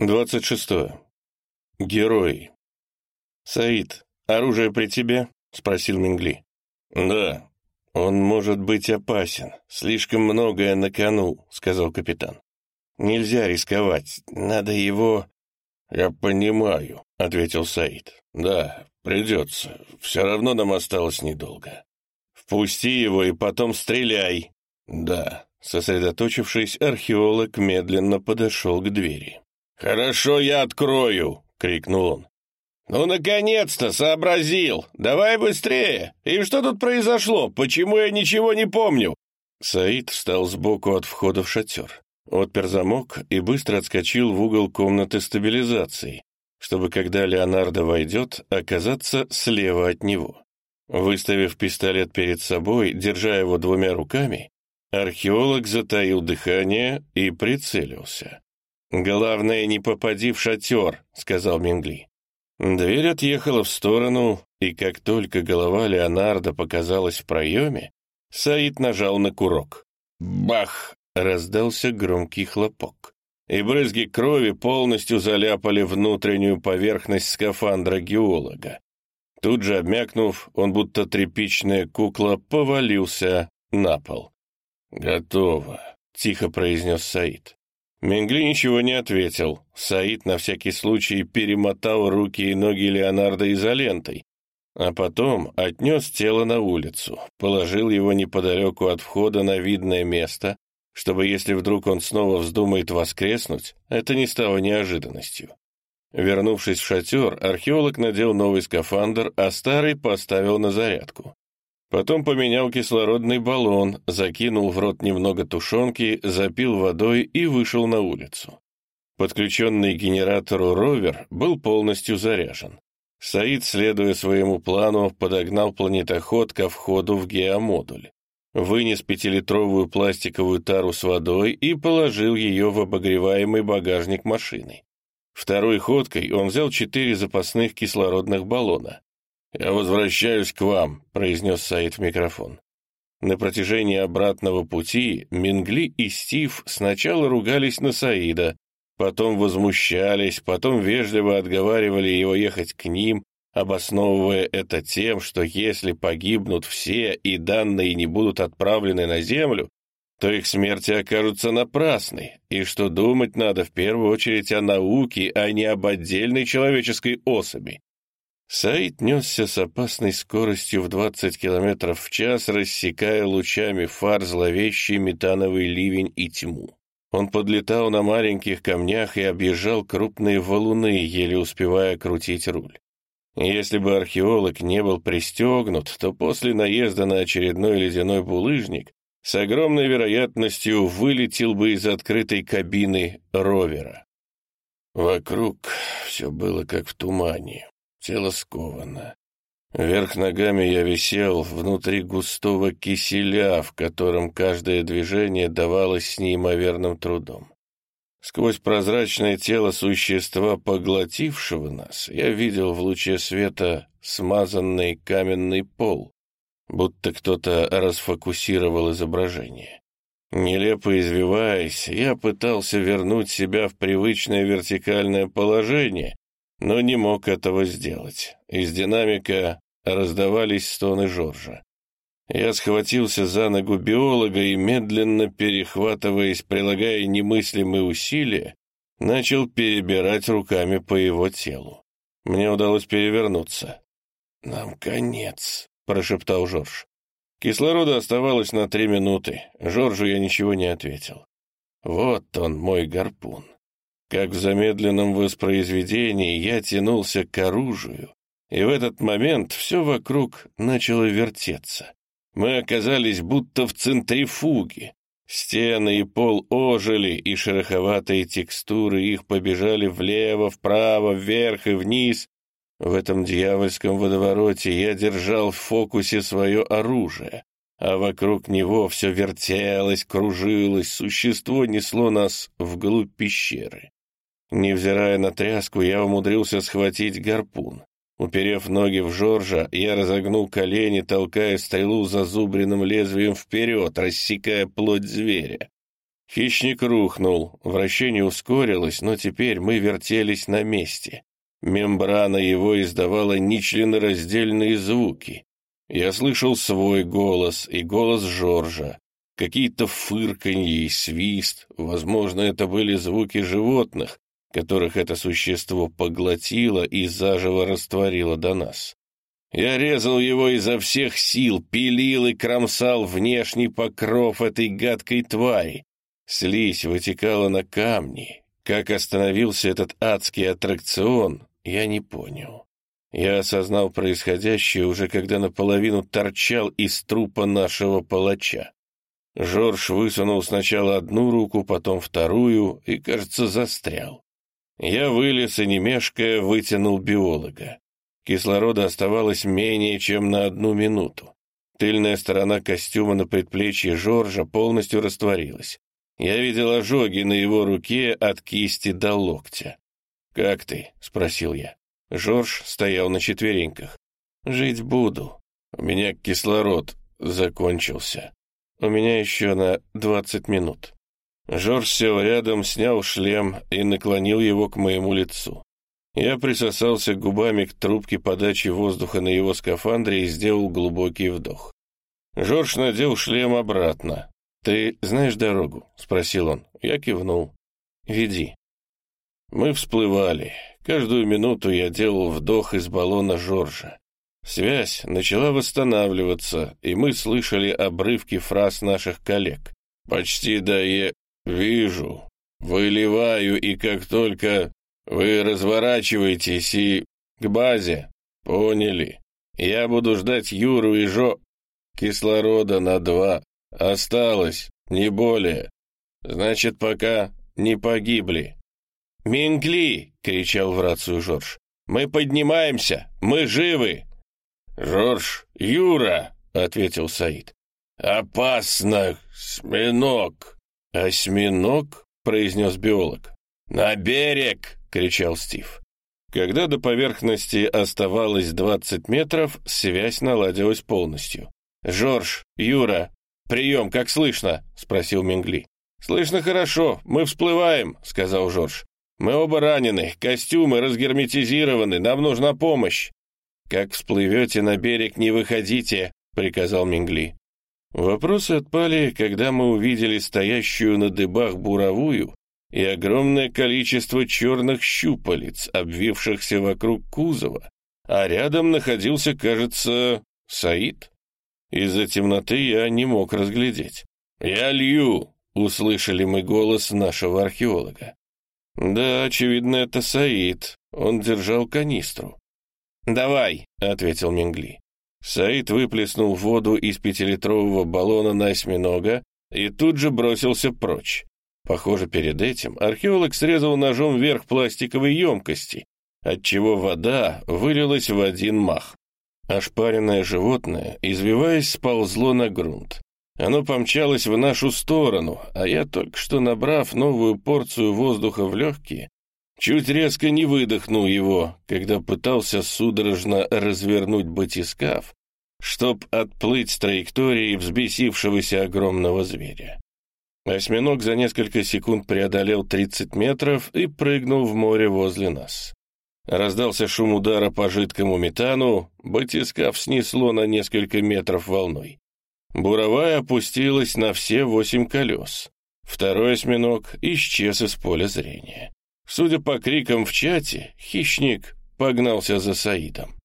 26. Герой. «Саид, оружие при тебе?» — спросил Мингли. «Да, он может быть опасен. Слишком многое на кону», — сказал капитан. «Нельзя рисковать. Надо его...» «Я понимаю», — ответил Саид. «Да, придется. Все равно нам осталось недолго. Впусти его и потом стреляй». «Да». Сосредоточившись, археолог медленно подошел к двери. «Хорошо, я открою!» — крикнул он. «Ну, наконец-то сообразил! Давай быстрее! И что тут произошло? Почему я ничего не помню?» Саид встал сбоку от входа в шатер, отпер замок и быстро отскочил в угол комнаты стабилизации, чтобы, когда Леонардо войдет, оказаться слева от него. Выставив пистолет перед собой, держа его двумя руками, археолог затаил дыхание и прицелился. «Главное, не попади в шатер», — сказал Мингли. Дверь отъехала в сторону, и как только голова Леонардо показалась в проеме, Саид нажал на курок. «Бах!» — раздался громкий хлопок, и брызги крови полностью заляпали внутреннюю поверхность скафандра геолога. Тут же обмякнув, он будто тряпичная кукла повалился на пол. «Готово», — тихо произнес Саид. Менгли ничего не ответил. Саид на всякий случай перемотал руки и ноги Леонардо изолентой, а потом отнес тело на улицу, положил его неподалеку от входа на видное место, чтобы, если вдруг он снова вздумает воскреснуть, это не стало неожиданностью. Вернувшись в шатер, археолог надел новый скафандр, а старый поставил на зарядку. Потом поменял кислородный баллон, закинул в рот немного тушенки, запил водой и вышел на улицу. Подключенный к генератору ровер был полностью заряжен. Саид, следуя своему плану, подогнал планетоход ко входу в геомодуль. Вынес пятилитровую пластиковую тару с водой и положил ее в обогреваемый багажник машины. Второй ходкой он взял четыре запасных кислородных баллона. «Я возвращаюсь к вам», — произнес Саид в микрофон. На протяжении обратного пути Мингли и Стив сначала ругались на Саида, потом возмущались, потом вежливо отговаривали его ехать к ним, обосновывая это тем, что если погибнут все и данные не будут отправлены на Землю, то их смерти окажутся напрасной, и что думать надо в первую очередь о науке, а не об отдельной человеческой особи. Саид несся с опасной скоростью в 20 километров в час, рассекая лучами фар зловещий метановый ливень и тьму. Он подлетал на маленьких камнях и объезжал крупные валуны, еле успевая крутить руль. Если бы археолог не был пристегнут, то после наезда на очередной ледяной булыжник с огромной вероятностью вылетел бы из открытой кабины ровера. Вокруг все было как в тумане. Тело сковано. Вверх ногами я висел внутри густого киселя, в котором каждое движение давалось с неимоверным трудом. Сквозь прозрачное тело существа, поглотившего нас, я видел в луче света смазанный каменный пол, будто кто-то расфокусировал изображение. Нелепо извиваясь, я пытался вернуть себя в привычное вертикальное положение, но не мог этого сделать. Из динамика раздавались стоны Жоржа. Я схватился за ногу биолога и, медленно перехватываясь, прилагая немыслимые усилия, начал перебирать руками по его телу. Мне удалось перевернуться. «Нам конец», — прошептал Жорж. Кислорода оставалось на три минуты. Жоржу я ничего не ответил. Вот он, мой гарпун. Как в замедленном воспроизведении я тянулся к оружию, и в этот момент все вокруг начало вертеться. Мы оказались будто в центрифуге. Стены и пол ожили, и шероховатые текстуры их побежали влево, вправо, вверх и вниз. В этом дьявольском водовороте я держал в фокусе свое оружие, а вокруг него все вертелось, кружилось, существо несло нас вглубь пещеры. Невзирая на тряску, я умудрился схватить гарпун. Уперев ноги в Жоржа, я разогнул колени, толкая стрелу зазубренным лезвием вперед, рассекая плоть зверя. Хищник рухнул, вращение ускорилось, но теперь мы вертелись на месте. Мембрана его издавала нечленораздельные звуки. Я слышал свой голос и голос Жоржа, какие-то фырканье и свист, возможно, это были звуки животных, которых это существо поглотило и заживо растворило до нас. Я резал его изо всех сил, пилил и кромсал внешний покров этой гадкой твари. Слизь вытекала на камни. Как остановился этот адский аттракцион, я не понял. Я осознал происходящее уже когда наполовину торчал из трупа нашего палача. Жорж высунул сначала одну руку, потом вторую и, кажется, застрял. Я вылез и, не мешкая, вытянул биолога. Кислорода оставалось менее чем на одну минуту. Тыльная сторона костюма на предплечье Жоржа полностью растворилась. Я видел ожоги на его руке от кисти до локтя. «Как ты?» — спросил я. Жорж стоял на четвереньках. «Жить буду. У меня кислород закончился. У меня еще на двадцать минут». Жорж сел рядом, снял шлем и наклонил его к моему лицу. Я присосался губами к трубке подачи воздуха на его скафандре и сделал глубокий вдох. Жорж надел шлем обратно. «Ты знаешь дорогу?» — спросил он. Я кивнул. «Веди». Мы всплывали. Каждую минуту я делал вдох из баллона Жоржа. Связь начала восстанавливаться, и мы слышали обрывки фраз наших коллег. «Почти да я вижу, выливаю, и как только вы разворачиваетесь и к базе, поняли? Я буду ждать Юру и Жо... Кислорода на два Осталось, не более. Значит, пока не погибли. «Мингли!» — кричал в рацию Жорж. «Мы поднимаемся! Мы живы!» «Жорж, Юра!» — ответил Саид. «Опасно! Осьминог!» «Осьминог?» — произнес биолог. «На берег!» — кричал Стив. Когда до поверхности оставалось двадцать метров, связь наладилась полностью. «Жорж, Юра, «Прием, как слышно?» — спросил Мингли. «Слышно хорошо, мы всплываем», — сказал Жорж. «Мы оба ранены, костюмы разгерметизированы, нам нужна помощь». «Как всплывете на берег, не выходите», — приказал Мингли. Вопросы отпали, когда мы увидели стоящую на дыбах буровую и огромное количество черных щупалец, обвившихся вокруг кузова, а рядом находился, кажется, Саид. Из-за темноты я не мог разглядеть. «Я лью!» — услышали мы голос нашего археолога. «Да, очевидно, это Саид. Он держал канистру». «Давай», — ответил Мингли. Саид выплеснул воду из пятилитрового баллона на осьминога и тут же бросился прочь. Похоже, перед этим археолог срезал ножом вверх пластиковой емкости, отчего вода вылилась в один мах. Ошпаренное животное, извиваясь, сползло на грунт. Оно помчалось в нашу сторону, а я, только что набрав новую порцию воздуха в легкие, чуть резко не выдохнул его, когда пытался судорожно развернуть батискаф, чтоб отплыть с траектории взбесившегося огромного зверя. Осьминог за несколько секунд преодолел 30 метров и прыгнул в море возле нас. Раздался шум удара по жидкому метану, батискаф снесло на несколько метров волной. Буровая опустилась на все восемь колес. Второй осьминог исчез из поля зрения. Судя по крикам в чате, хищник погнался за Саидом.